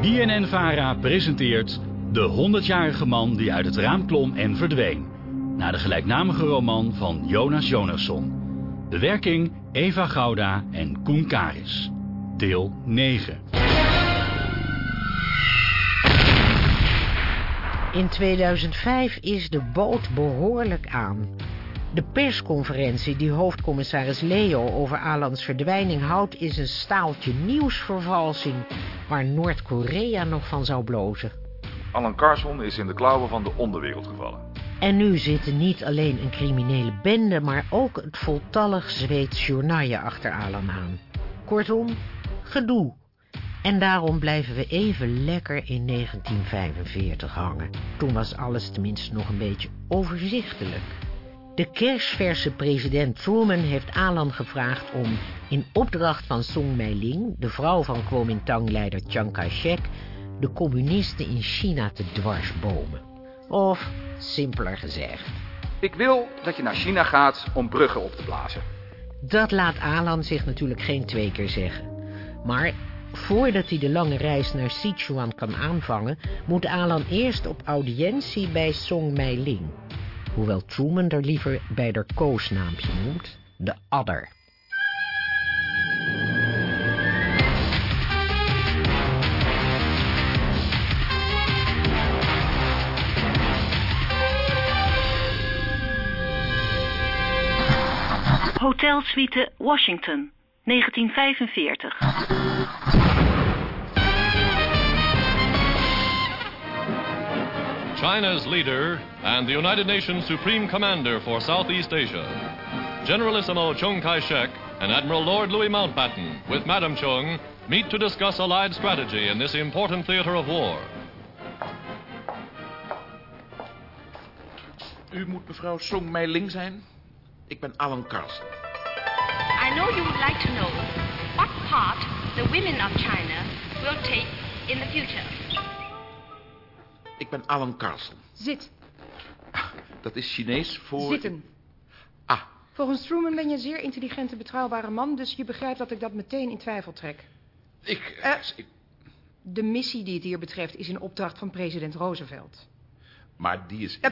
BNN-VARA presenteert De 100-jarige man die uit het raam klom en verdween. Naar de gelijknamige roman van Jonas Jonasson. Bewerking Eva Gouda en Koen Karis. Deel 9. In 2005 is de boot behoorlijk aan. De persconferentie die hoofdcommissaris Leo over Alans verdwijning houdt... is een staaltje nieuwsvervalsing waar Noord-Korea nog van zou blozen. Alan Carson is in de klauwen van de onderwereld gevallen. En nu zitten niet alleen een criminele bende... maar ook het voltallig Zweeds journaille achter Alan aan. Kortom, gedoe. En daarom blijven we even lekker in 1945 hangen. Toen was alles tenminste nog een beetje overzichtelijk. De kersverse president Truman heeft Alan gevraagd om... in opdracht van Song Mei-ling, de vrouw van Kuomintang-leider Chiang Kai-shek... de communisten in China te dwarsbomen. Of, simpeler gezegd... Ik wil dat je naar China gaat om bruggen op te blazen. Dat laat Alan zich natuurlijk geen twee keer zeggen. Maar voordat hij de lange reis naar Sichuan kan aanvangen... moet Alan eerst op audiëntie bij Song Mei-ling. Hoewel Truman er liever bij haar koosnaampje noemt, de adder. Hotelsuite Washington, 1945. China's leader and the United Nations Supreme Commander for Southeast Asia. Generalissimo Chiang Kai-shek and Admiral Lord Louis Mountbatten with Madam Chung meet to discuss Allied strategy in this important theater of war. U moet mevrouw Song Mei-ling zijn. Ik ben Alan Carlson. I know you would like to know what part the women of China will take in the future. Ik ben Alan Carlson. Zit. Dat is Chinees voor... Zitten. Ah, Volgens Truman ben je een zeer intelligente, betrouwbare man... dus je begrijpt dat ik dat meteen in twijfel trek. ik... Eh. ik- De missie die het hier betreft is in opdracht van president Roosevelt. maar die is... Eh,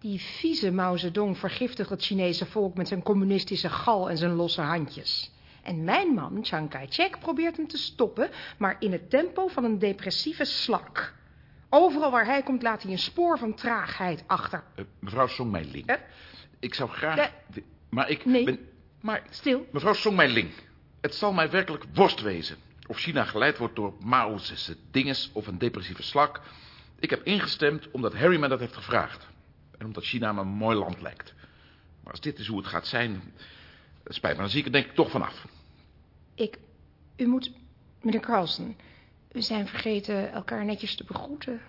Die vieze Mao Zedong vergiftigt het Chinese volk... met zijn communistische gal en zijn losse handjes. En mijn man, Chiang Kai-shek, probeert hem te stoppen... maar in het tempo van een depressieve slak. Overal waar hij komt laat hij een spoor van traagheid achter. Eh, mevrouw Song Mei-ling. Eh. Ik zou graag... Maar ik Nee. ben... Maar... Stil. Mevrouw Song Mei-ling. Het zal mij werkelijk worst wezen. Of China geleid wordt door Mao's dinges of een depressieve slak. Ik heb ingestemd omdat Harry me dat heeft gevraagd. En omdat China me een mooi land lijkt. Maar als dit is hoe het gaat zijn... Spijt me, dan zie ik er denk ik toch vanaf. Ik... U moet... Meneer Carlson... We zijn vergeten elkaar netjes te begroeten.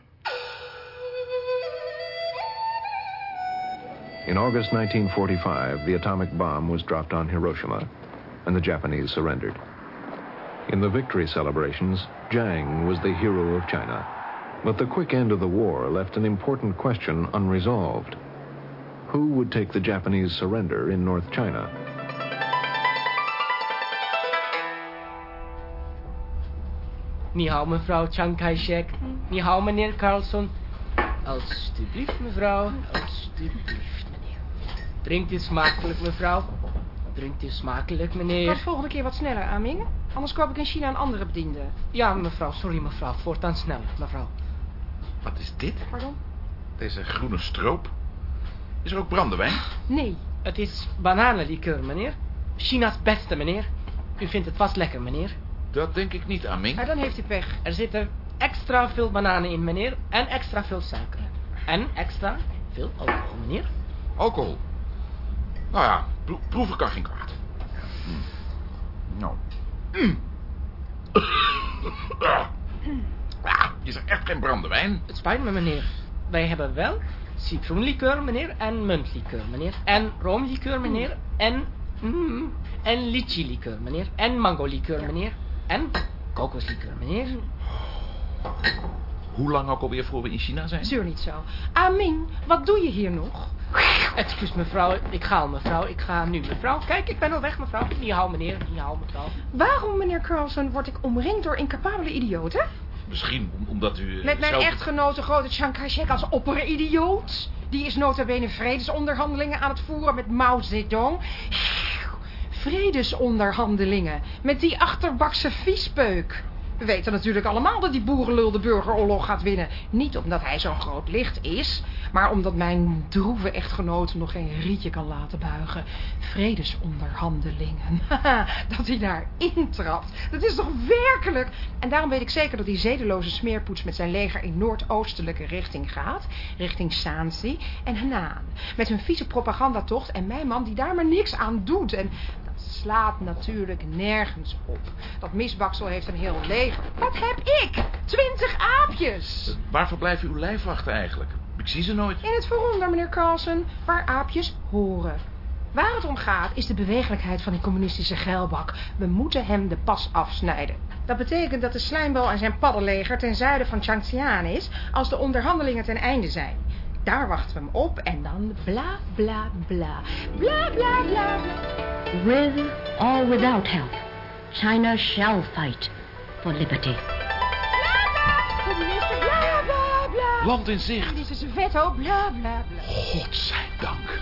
In August 1945, the atomic bomb was dropped on Hiroshima, and the Japanese surrendered. In the victory celebrations, Jiang was the hero of China. But the quick end of the war left an important question unresolved. Who would take the Japanese surrender in North China? Ni hao, mevrouw Chiang Kai-shek. Ni hao, meneer Carlson. Alsjeblieft, mevrouw. Alsjeblieft, meneer. Drinkt u smakelijk, mevrouw. Drinkt u smakelijk, Kan meneer. het volgende keer wat sneller aanmingen? Anders koop ik in China een andere bediende. Ja, mevrouw. Sorry, mevrouw. Voortaan sneller, mevrouw. Wat is dit? Pardon? Deze groene stroop? Is er ook brandewijn? Nee. Het is bananenlikeur, meneer. China's beste, meneer. U vindt het vast lekker, meneer. Dat denk ik niet, Aming. Maar dan heeft u pech. Er zitten extra veel bananen in, meneer. En extra veel suiker. En extra veel alcohol, meneer. Alcohol. Nou ja, pro- proeven kan geen kwaad. Mm. Nou. Mm. Ah, is er echt geen brandewijn? Het spijt me, meneer. Wij hebben wel citroenlikeur, meneer. En muntlikeur, meneer. En roomlikeur, meneer. En... Mm, en lychee-likeur, meneer. En mango-likeur, meneer. En kokoslikeur, meneer. Hoe lang ook alweer voor we in China zijn? Zeur niet zo. Aming, wat doe je hier nog? Excuus, mevrouw. Ik ga al, mevrouw. Ik ga nu, mevrouw. Kijk, ik ben al weg, mevrouw. Niet hou, meneer. Niet hou, mevrouw. Waarom, meneer Carlson, word ik omringd door incapabele idioten? Misschien om- omdat u... eh, Met mijn zelf- echtgenote grote Chiang Kai-shek als opperidioot. Die is nota bene vredesonderhandelingen aan het voeren met Mao Zedong. Vredesonderhandelingen met die achterbakse viespeuk. We weten natuurlijk allemaal dat die boerenlul de burgeroorlog gaat winnen. Niet omdat hij zo'n groot licht is, maar omdat mijn droeve echtgenoot nog geen rietje kan laten buigen. Vredesonderhandelingen. dat hij daar intrapt. Dat is toch werkelijk... En daarom weet ik zeker dat die zedeloze smeerpoets met zijn leger in noordoostelijke richting gaat. Richting Saansi en Henan. Met hun vieze propagandatocht en mijn man die daar maar niks aan doet. En dat slaat natuurlijk nergens op. Dat misbaksel heeft een heel Wat heb ik? Twintig aapjes! Waar verblijven uw lijfwachten eigenlijk? Ik zie ze nooit. In het vooronder, meneer Carlson, waar aapjes horen. Waar het om gaat is de bewegelijkheid van die communistische geilbak. We moeten hem de pas afsnijden. Dat betekent dat de slijmbal en zijn paddenleger ten zuiden van Changxian is... als de onderhandelingen ten einde zijn. Daar wachten we hem op en dan bla bla bla. Bla bla bla bla. With or without help, China shall fight for liberty. Communisten, bla bla bla. Land in zicht. Dit is een veto, bla bla bla. Godzijdank.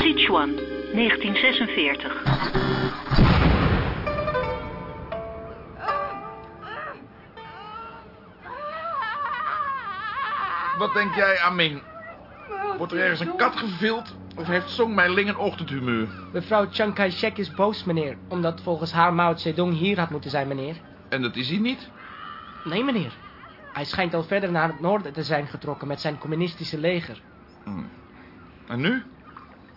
Sichuan, 1946. Wat denk jij, Amin? Wordt er ergens een kat gevild? Of heeft Song Mei Ling een ochtendhumeur? Mevrouw Chiang Kai-shek is boos, meneer. Omdat volgens haar Mao Zedong hier had moeten zijn, meneer. En dat is hij niet? Nee, meneer. Hij schijnt al verder naar het noorden te zijn getrokken met zijn communistische leger. En nu?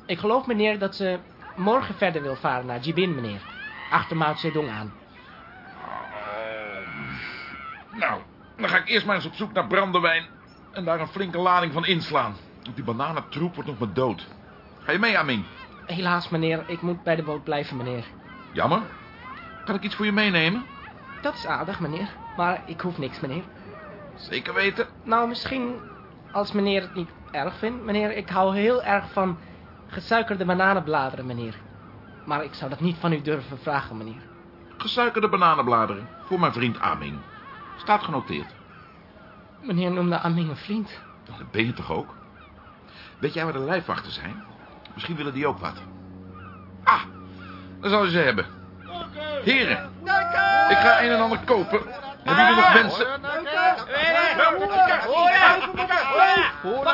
Ik geloof, meneer, dat ze morgen verder wil varen naar Jibin, meneer. Achter Mao Zedong aan. Nou, dan ga ik eerst maar eens op zoek naar brandewijn... en daar een flinke lading van inslaan. Want die bananentroep wordt nog maar dood. Ga je mee, Amin? Helaas, meneer. Ik moet bij de boot blijven, meneer. Jammer. Kan ik iets voor je meenemen? Dat is aardig, meneer. Maar ik hoef niks, meneer. Zeker weten. Nou, misschien als meneer het niet erg vindt. Meneer, ik hou heel erg van gesuikerde bananenbladeren, meneer. Maar ik zou dat niet van u durven vragen, meneer. Gesuikerde bananenbladeren. Voor mijn vriend Amin. Staat genoteerd. Meneer noemde Amin een vriend. Nou, Dat ben je toch ook? Weet jij waar de lijfwachten zijn? Misschien willen die ook wat. Ah, dan zal je ze hebben. Heren, ik ga een en ander kopen. Hebben jullie nog wensen? Oh,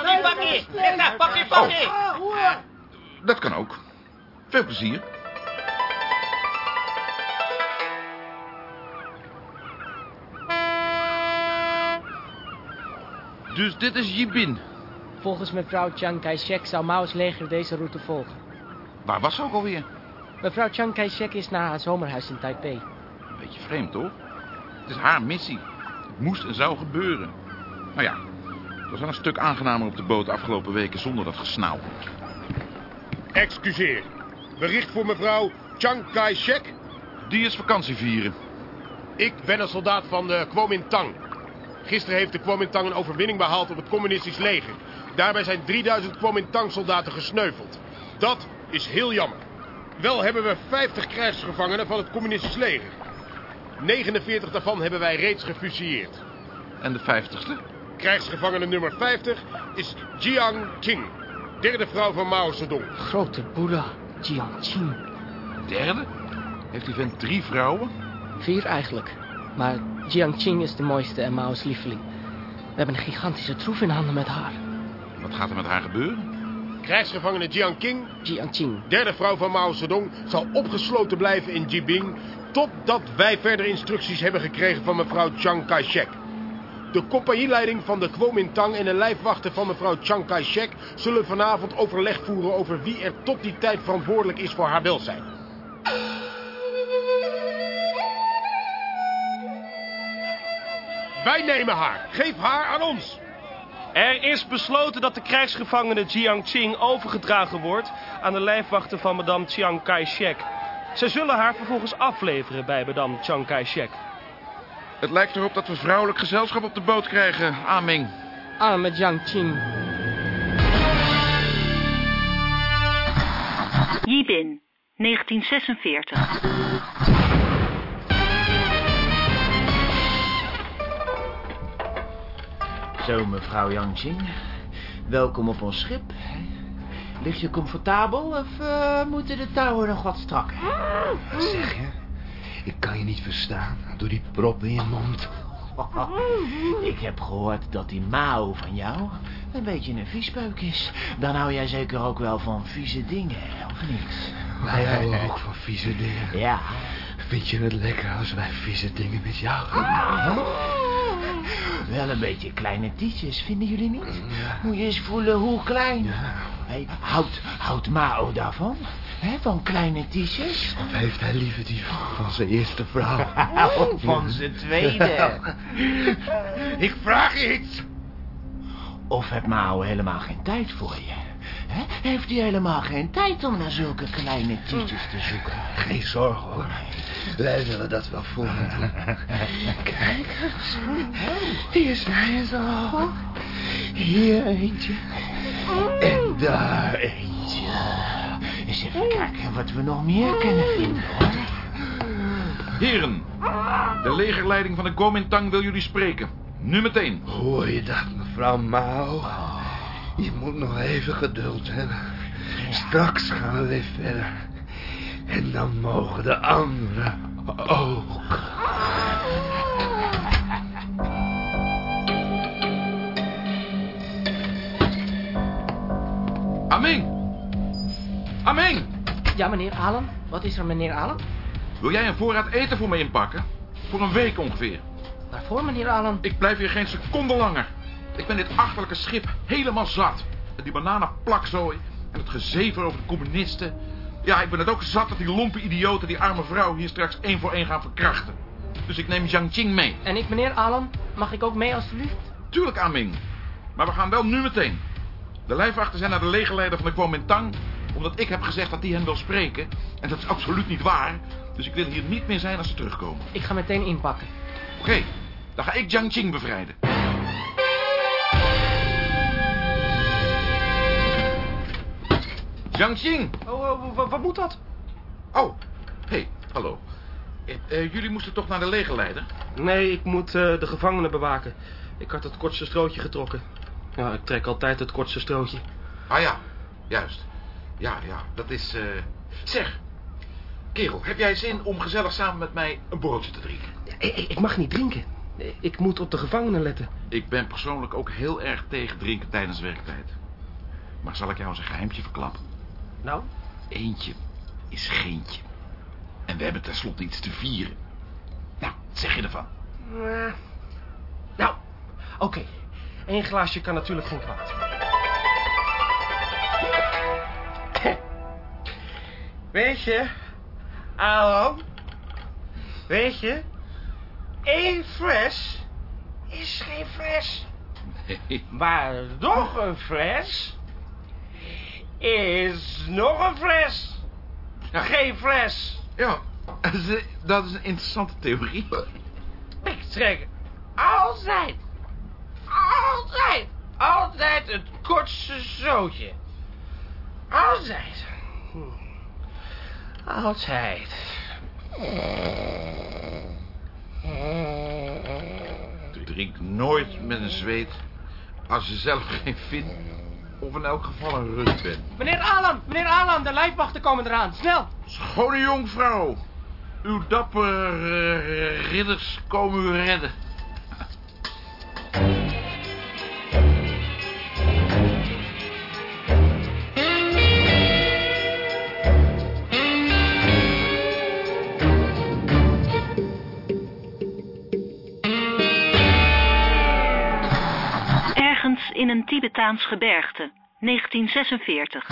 dat kan ook. Veel plezier. Dus dit is Jibin. Volgens mevrouw Chiang Kai-shek zou Mao's leger deze route volgen. Waar was ze ook alweer? Mevrouw Chiang Kai-shek is naar haar zomerhuis in Taipei. Beetje vreemd, toch? Het is haar missie. Het moest en zou gebeuren. Nou ja, het was wel een stuk aangenamer op de boot de afgelopen weken zonder dat gesnauw. Excuseer. Bericht voor mevrouw Chiang Kai-shek. Die is vakantie vieren. Ik ben een soldaat van de Kuomintang. Gisteren heeft de Kuomintang een overwinning behaald op het communistisch leger. Daarbij zijn 3000 Kuomintang-soldaten gesneuveld. Dat is heel jammer. Wel hebben we 50 krijgsgevangenen van het communistisch leger. 49 daarvan hebben wij reeds gefusilleerd. En de vijftigste? Krijgsgevangene nummer 50 is Jiang Qing, derde vrouw van Mao Zedong. Grote boeddha, Jiangqing. Derde? Heeft die vent drie vrouwen? Vier eigenlijk. Maar Jiangqing is de mooiste en Mao's lieveling. We hebben een gigantische troef in handen met haar. Wat gaat er met haar gebeuren? Krijgsgevangene Jiang Qing, Jiangqing. derde vrouw van Mao Zedong, zal opgesloten blijven in Jibing... totdat wij verder instructies hebben gekregen van mevrouw Chiang Kai-shek. De compagnieleiding van de Kuomintang en de lijfwachten van mevrouw Chiang Kai-shek... zullen vanavond overleg voeren over wie er tot die tijd verantwoordelijk is voor haar welzijn. Wij nemen haar. Geef haar aan ons. Er is besloten dat de krijgsgevangene Jiangqing overgedragen wordt... aan de lijfwachten van madame Chiang Kai-shek. Zij zullen haar vervolgens afleveren bij madame Chiang Kai-shek. Het lijkt erop dat we vrouwelijk gezelschap op de boot krijgen, Aming. Arme Jiangqing. Yibin, 1946. Zo, mevrouw Yangqing. Welkom op ons schip. Ligt je comfortabel of eh, moeten de touwen nog wat strakker? Wat zeg je? Ik kan je niet verstaan door die prop in je mond. Ik heb gehoord dat die Mao van jou een beetje een viespeuk is. Dan hou jij zeker ook wel van vieze dingen, of niet? Wij houden ook van vieze dingen. Ja. Vind je het lekker als wij vieze dingen met jou doen? Wel een beetje kleine tietjes, vinden jullie niet? Moet je eens voelen hoe klein. Hey, houdt, houdt Mao daarvan? Hè, van kleine tietjes? Of heeft hij liever die van, zijn eerste vrouw? van zijn tweede. Ik vraag iets. Of heeft Mao helemaal geen tijd voor je? Heeft hij helemaal geen tijd om naar zulke kleine tietjes te zoeken? Geen zorgen hoor. Wij willen dat wel voor doen. Kijk eens. Hier zijn ze al. Hier eentje. En daar eentje. Eens even kijken wat we nog meer kunnen vinden, hoor. Heren, de legerleiding van de Kuomintang wil jullie spreken. Nu meteen. Hoor je dat, mevrouw Mao? Je moet nog even geduld hebben. Straks gaan we weer verder. En dan mogen de anderen ook. Aming! Aming! Ja, meneer Allen? Wat is er, meneer Allen? Wil jij een voorraad eten voor me inpakken? Voor een week ongeveer. Waarvoor, meneer Allen? Ik blijf hier geen seconde langer. Ik ben dit achterlijke schip helemaal zat. En die bananenplakzooi en het gezever over de communisten. Ja, ik ben het ook zat dat die lompe idioten die arme vrouw hier straks één voor één gaan verkrachten. Dus ik neem Jiang Qing mee. En ik, meneer Allen, mag ik ook mee alstublieft? Tuurlijk, Aming. Maar we gaan wel nu meteen. De lijfwachten zijn naar de legerleider van de Kuomintang... omdat ik heb gezegd dat die hen wil spreken. En dat is absoluut niet waar. Dus ik wil hier niet meer zijn als ze terugkomen. Ik ga meteen inpakken. Oké, dan ga ik Jiang Qing bevrijden. Jiang Qing! Oh, oh, wa- wat moet dat? Oh, hey, hallo. Eh, eh, jullie moesten toch naar de legerleider? Nee, ik moet eh, de gevangenen bewaken. Ik had het kortste strootje getrokken. Ja, ik trek altijd het kortste strootje. Ah ja, juist. Ja, ja, dat is... Zeg, kerel, heb jij zin om gezellig samen met mij een borreltje te drinken? Ik, ik- ik mag niet drinken. Ik moet op de gevangenen letten. Ik ben persoonlijk ook heel erg tegen drinken tijdens werktijd. Maar zal ik jou eens een geheimtje verklappen? Nou? Eentje is geentje. En we hebben tenslotte iets te vieren. Nou, wat zeg je ervan? Eh, nou, oké. Eén glaasje kan natuurlijk geen kwaad. Weet je, Aaron, weet je, één fles is geen fles. Nee. Maar nog een fles is nog een fles. Geen fles. Ja, dat is, een interessante theorie. Ik trek altijd, altijd, altijd het kortste zootje. Altijd. Altijd. Drink nooit met een zweet als je zelf geen vindt of in elk geval een rust bent. Meneer Allen, meneer Allen, de lijfwachten komen eraan. Snel. Schone jonkvrouw, uw dappere eh, ridders komen u redden. Tibetaans gebergte, 1946.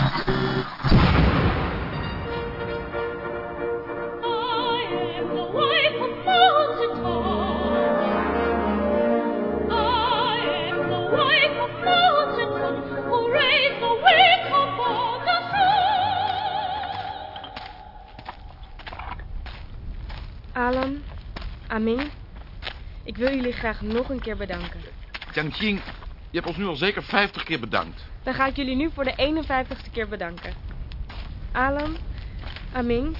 Alan, Aming, ik wil jullie graag nog een keer bedanken. Jiang Qing, je hebt ons nu al zeker 50 keer bedankt. Dan ga ik jullie nu voor de 51ste keer bedanken. Alan, Aming,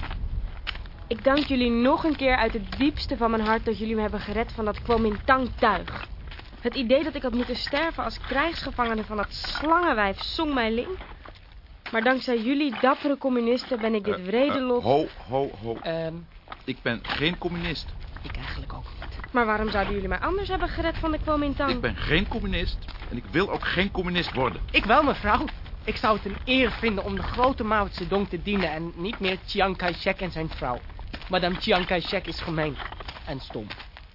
ik dank jullie nog een keer uit het diepste van mijn hart dat jullie me hebben gered van dat Kuomintang-tuig. Het idee dat ik had moeten sterven als krijgsgevangene van dat slangenwijf Song Mai Ling. Maar dankzij jullie dappere communisten ben ik dit wrede lot... Ho, ho, ho. Ehm, Ik ben geen communist. ik eigenlijk ook niet. Maar waarom zouden jullie mij anders hebben gered van de Kuomintang? Ik ben geen communist. En ik wil ook geen communist worden. Ik wel, mevrouw. Ik zou het een eer vinden om de grote Mao Zedong te dienen en niet meer Chiang Kai-shek en zijn vrouw. Madame Chiang Kai-shek is gemeen. En stom.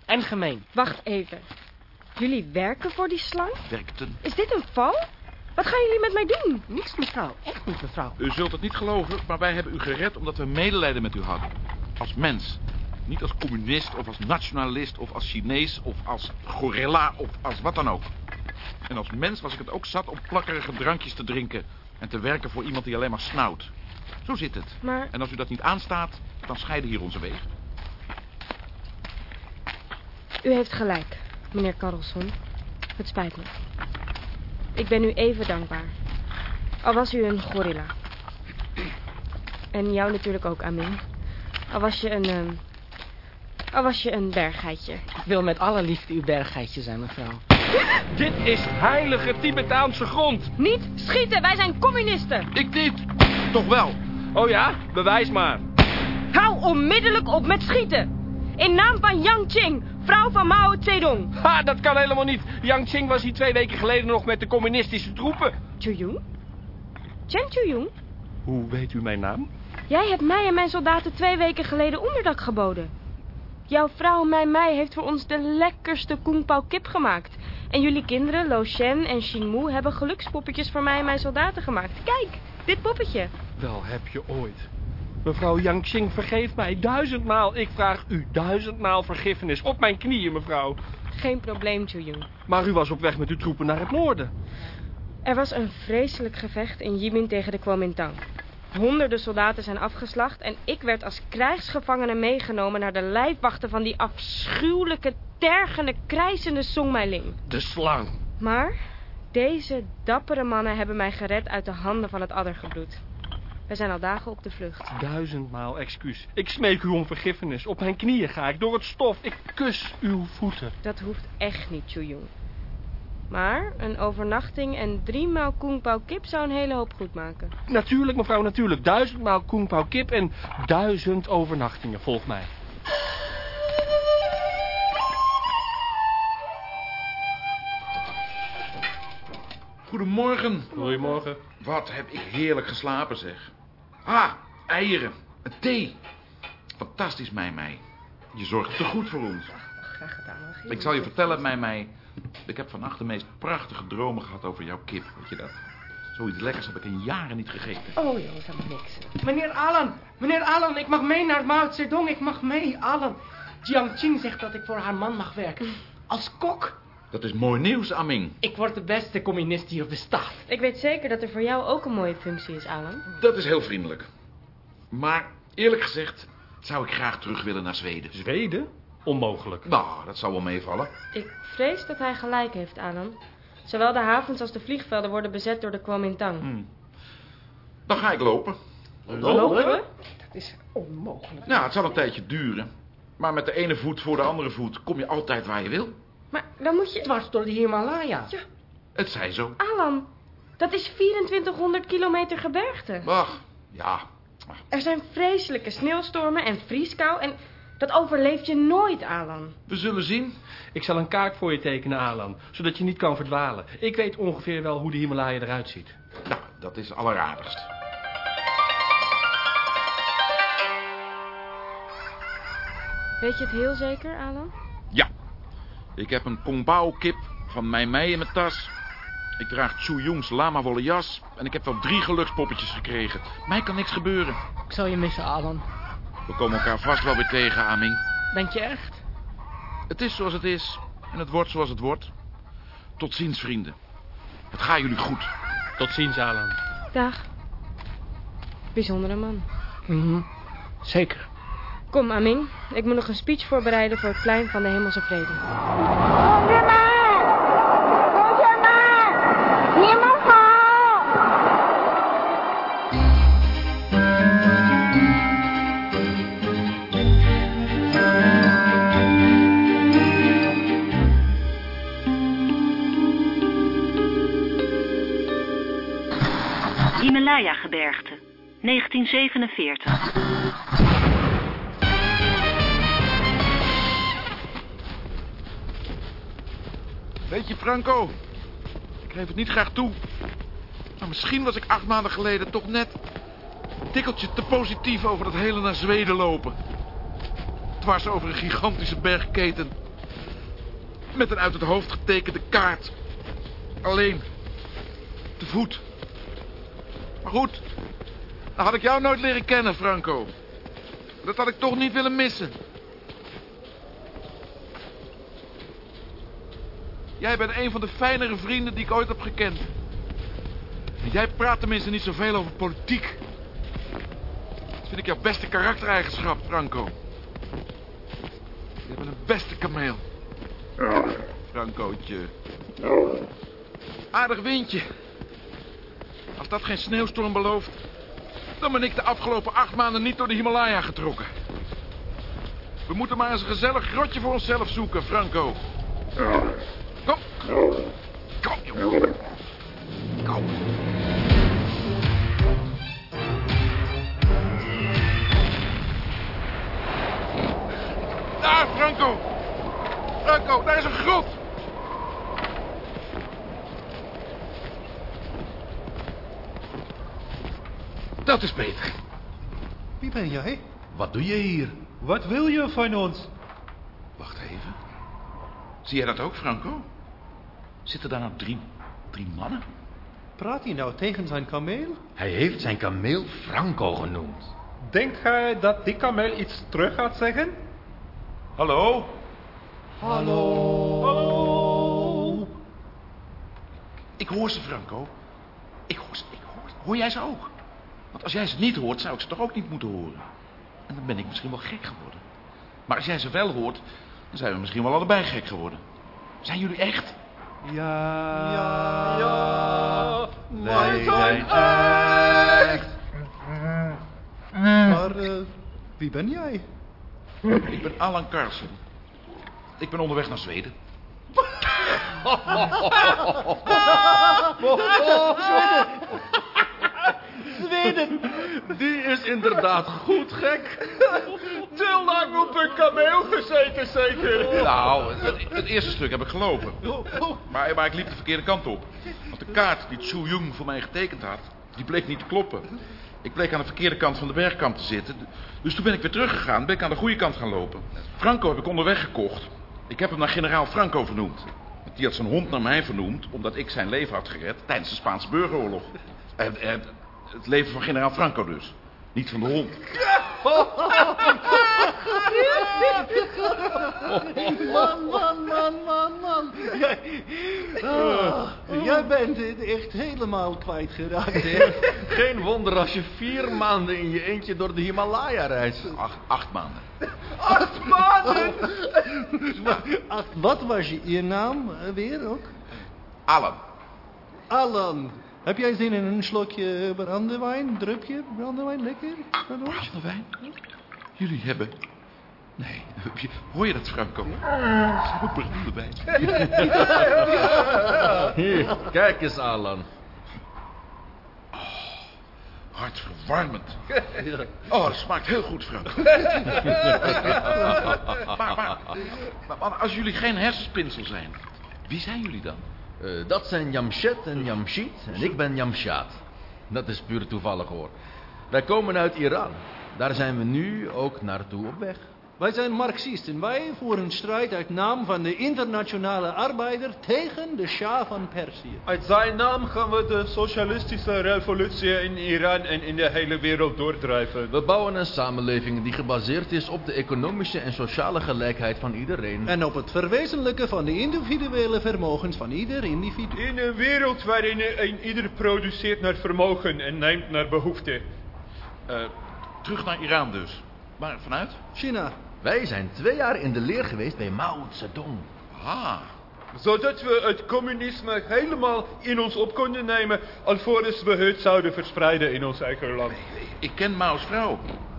En gemeen. Wacht even. Jullie werken voor die slang? Werkten. Is dit een val? Wat gaan jullie met mij doen? Niks, mevrouw. Echt niet, mevrouw. U zult het niet geloven, maar wij hebben u gered omdat we medelijden met u hadden. Als mens. Niet als communist of als nationalist of als Chinees of als gorilla of als wat dan ook. En als mens was ik het ook zat om plakkerige drankjes te drinken... en te werken voor iemand die alleen maar snauwt. Zo zit het. Maar En als u dat niet aanstaat, dan scheiden hier onze wegen. u heeft gelijk, meneer Carlson. Het spijt me. Ik ben u even dankbaar. Al was u een gorilla. En jou natuurlijk ook, Amin. Al was je een... ehm, al was je een berggeitje. Ik wil met alle liefde uw berggeitje zijn, mevrouw. Dit is heilige Tibetaanse grond. Niet schieten, wij zijn communisten. Ik niet. Toch wel. Oh ja? Bewijs maar. Hou onmiddellijk op met schieten. In naam van Yang Qing, vrouw van Mao Zedong. Ha, dat kan helemaal niet. Yang Qing was hier twee weken geleden nog met de communistische troepen. Chuyung? Chen Chuyung? Hoe weet u mijn naam? Jij hebt mij en mijn soldaten twee weken geleden onderdak geboden. Jouw vrouw Mei Mei heeft voor ons de lekkerste Pao kip gemaakt. En jullie kinderen, Lo Shen en Xingmu, hebben gelukspoppetjes voor mij en mijn soldaten gemaakt. Kijk, dit poppetje. Wel heb je ooit. Mevrouw Yang Qing, vergeef mij duizendmaal. Ik vraag u duizendmaal vergiffenis. Op mijn knieën, mevrouw. Geen probleem, Chuyung. Maar u was op weg met uw troepen naar het noorden. Er was een vreselijk gevecht in Yibin tegen de Kuomintang. Honderden soldaten zijn afgeslacht en ik werd als krijgsgevangene meegenomen naar de lijfwachten van die afschuwelijke, tergende, krijzende Songmeiling. De slang. Maar deze dappere mannen hebben mij gered uit de handen van het addergebloed. We zijn al dagen op de vlucht. Duizendmaal excuus. Ik smeek u om vergiffenis. Op mijn knieën ga ik door het stof. Ik kus uw voeten. Dat hoeft echt niet, Chuyung. Maar een overnachting en driemaal Kung Pao kip zou een hele hoop goed maken. Natuurlijk, mevrouw, natuurlijk. Duizendmaal Kung Pao kip en duizend overnachtingen. Volg mij. Goedemorgen. Goedemorgen. Wat heb ik heerlijk geslapen, zeg. Ah, eieren. Een thee. Fantastisch, Mei Mei. Je zorgt te goed voor ons. Graag gedaan. Ik zal je vertellen, Mei Mei. Ik heb vannacht de meest prachtige dromen gehad over jouw kip. Weet je dat? Zoiets lekkers heb ik in jaren niet gegeten. Oh joh, dat is niks. Meneer Alan, meneer Alan, ik mag mee naar Mao Zedong. Ik mag mee, Alan. Jiang Qing zegt dat ik voor haar man mag werken. Als kok. Dat is mooi nieuws, Aming. Ik word de beste communist die er bestaat. Ik weet zeker dat er voor jou ook een mooie functie is, Alan. Dat is heel vriendelijk. Maar eerlijk gezegd zou ik graag terug willen naar Zweden. Zweden? Onmogelijk. Nou, dat zou wel meevallen. Ik vrees dat hij gelijk heeft, Alan. Zowel de havens als de vliegvelden worden bezet door de Kuomintang. Hm. Dan ga ik lopen. Lopen? Dat is onmogelijk. Nou, het zal een tijdje duren. Maar met de ene voet voor de andere voet kom je altijd waar je wil. Maar dan moet je... Dwars door de Himalaya. Ja. Het zij zo. Alan, dat is 2400 kilometer gebergte. Ach, ja. Er zijn vreselijke sneeuwstormen en vrieskou en dat overleef je nooit, Alan. We zullen zien. Ik zal een kaart voor je tekenen, Alan, zodat je niet kan verdwalen. Ik weet ongeveer wel hoe de Himalaya eruit ziet. Nou, dat is alleraardigst. Weet je het heel zeker, Alan? Ja. Ik heb een Kongbao kip van Mei Mei in mijn tas. Ik draag Chu Jungs lama wollen jas. En ik heb wel drie gelukspoppetjes gekregen. Mij kan niks gebeuren. Ik zal je missen, Alan. We komen elkaar vast wel weer tegen, Aming. Denk je echt? Het is zoals het is. En het wordt zoals het wordt. Tot ziens, vrienden. Het gaat jullie goed. Tot ziens, Alan. Dag. Bijzondere man. Mhm. Zeker. Kom, Aming. Ik moet nog een speech voorbereiden voor het plein van de Hemelse Vrede. Himalaya-gebergte, 1947. Weet je, Franco, ik geef het niet graag toe. Maar misschien was ik acht maanden geleden toch net een tikkeltje te positief over dat hele naar Zweden lopen. Dwars over een gigantische bergketen. Met een uit het hoofd getekende kaart. Alleen. Te voet. Maar goed. Dan had ik jou nooit leren kennen, Franco. Dat had ik toch niet willen missen. Jij bent een van de fijnere vrienden die ik ooit heb gekend. En jij praat tenminste niet zoveel over politiek. Dat vind ik jouw beste karaktereigenschap, Franco. Je bent een beste kameel. Francootje. Aardig windje. Als dat geen sneeuwstorm belooft... dan ben ik de afgelopen acht maanden niet door de Himalaya getrokken. We moeten maar eens een gezellig grotje voor onszelf zoeken, Franco. Kom. Kom, jongen. Kom. Daar, Franco. Franco, daar is een grot. Dat is beter. Wie ben jij? Wat doe je hier? Wat wil je van ons? Wacht even. Zie jij dat ook, Franco? Zitten daar nou drie, drie mannen? Praat hij nou tegen zijn kameel? Hij heeft zijn kameel Franco genoemd. Denkt gij dat die kameel iets terug gaat zeggen? Hallo? Hallo? Hallo? Ik hoor ze, Franco. Ik hoor ze, ik hoor ze. Hoor jij ze ook? Want als jij ze niet hoort, zou ik ze toch ook niet moeten horen. En dan ben ik misschien wel gek geworden. Maar als jij ze wel hoort, dan zijn we misschien wel allebei gek geworden. Zijn jullie echt? Ja. Ja. Ja. Wij zijn echt. Maar uh, wie ben jij? Ik ben Alan Carlsen. Ik ben onderweg naar Zweden. Zweden, die is inderdaad goed gek. Te lang op een kameel gezeten, zeker? Nou, het, eerste stuk heb ik gelopen. Maar, maar ik liep de verkeerde kant op. Want de kaart die Chu Jung voor mij getekend had, die bleek niet te kloppen. Ik bleek aan de verkeerde kant van de bergkant te zitten. Dus toen ben ik weer teruggegaan, ben ik aan de goede kant gaan lopen. Franco heb ik onderweg gekocht. Ik heb hem naar generaal Franco vernoemd. Die had zijn hond naar mij vernoemd, omdat ik zijn leven had gered tijdens de Spaanse burgeroorlog. Eh, het leven van generaal Franco dus. Niet van de hond. Man, man, man, man, man. Jij, ah, jij bent het echt helemaal kwijtgeraakt, hè? Geen wonder als je vier maanden in je eentje door de Himalaya reist. Acht, acht maanden. Acht maanden? Acht, wat was je, je naam eh, weer ook? Alan. Alan. Heb jij zin in een slokje brandewijn? Drupje brandewijn, lekker? Brandewijn? Jullie hebben... Nee, hoor je dat, Franco? Hebben brandewijn. Hier, kijk eens, Alan. Oh, hartverwarmend. Oh, dat smaakt heel goed, Franco. maar, maar, maar als jullie geen hersenspinsel zijn, wie zijn jullie dan? Uh, dat zijn Jamshed en Jamshid en ik ben Jamshad. Dat is puur toevallig hoor. Wij komen uit Iran. Daar zijn we nu ook naartoe op weg. Wij zijn Marxisten. Wij voeren strijd uit naam van de internationale arbeider tegen de Shah van Perzië. Uit zijn naam gaan we de socialistische revolutie in Iran en in de hele wereld doordrijven. We bouwen een samenleving die gebaseerd is op de economische en sociale gelijkheid van iedereen. En op het verwezenlijken van de individuele vermogens van ieder individu. In een wereld waarin een ieder produceert naar vermogen en neemt naar behoefte. Uh, terug naar Iran dus. Maar vanuit? China. Wij zijn twee jaar in de leer geweest bij Mao Zedong. Ah. Zodat we het communisme helemaal in ons op konden nemen... alvorens we het zouden verspreiden in ons eigen land. Ik ken Mao's vrouw,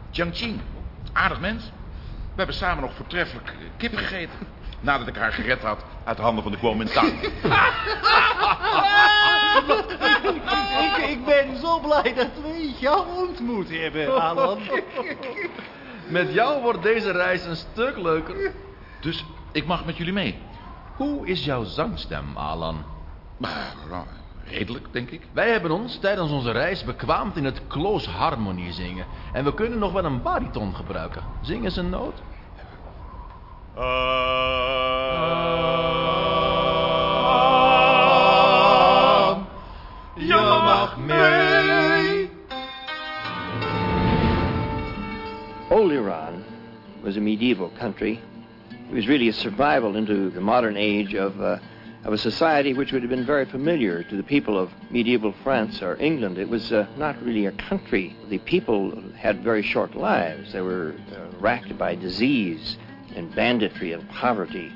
Jiang Qing. Aardig mens. We hebben samen nog voortreffelijk kip gegeten. Nadat ik haar gered had uit de handen van de Kuomintang. ik, ik ben zo blij dat we jou ontmoet hebben, Alan. Met jou wordt deze reis een stuk leuker. Dus ik mag met jullie mee? Hoe is jouw zangstem, Alan? Redelijk, denk ik. Wij hebben ons tijdens onze reis bekwaamd in het close harmony zingen. En we kunnen nog wel een bariton gebruiken. Zing eens een noot. Je Old Iran was a medieval country. It was really a survival into the modern age of, uh, of a society which would have been very familiar to the people of medieval France or England. It was uh, not really a country. The people had very short lives. They were uh, racked by disease and banditry and poverty.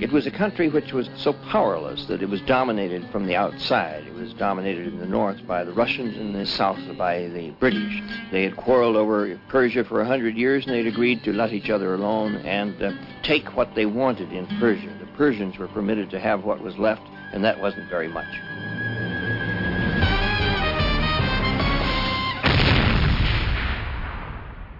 It was a country which was so powerless that it was dominated from the outside. It was dominated in the north by the Russians and in the south by the British. They had quarreled over Persia for a hundred years and they'd agreed to let each other alone and uh, take what they wanted in Persia. The Persians were permitted to have what was left, and that wasn't very much.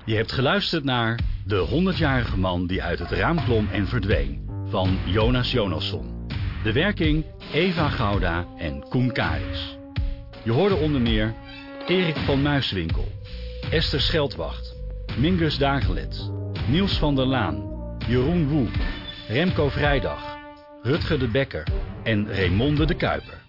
Je hebt geluisterd naar De 100-jarige man die uit het raam klom en verdween van Jonas Jonasson. De werking Eva Gouda en Koen Karis. Je hoorde onder meer Erik van Muiswinkel, Esther Scheldwacht, Mingus Dagelet, Niels van der Laan, Jeroen Woe, Remco Vrijdag, Rutger de Bekker en Raymonde de Kuiper.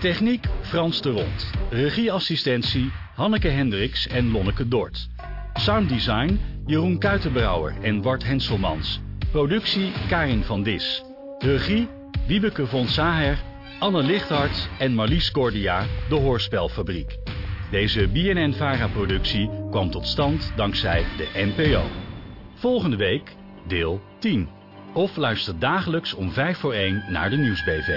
Techniek Frans de Rond. Regieassistentie Hanneke Hendricks en Lonneke Dort. Sounddesign Jeroen Kuitenbrouwer en Bart Henselmans. Productie Karin van Dis. Regie Wiebeke von Saher, Anne Lichthart en Marlies Cordia, de Hoorspelfabriek. Deze BNN-VARA-productie kwam tot stand dankzij de NPO. Volgende week deel 10. Of luister dagelijks om 5 voor 1 naar de Nieuwsbv.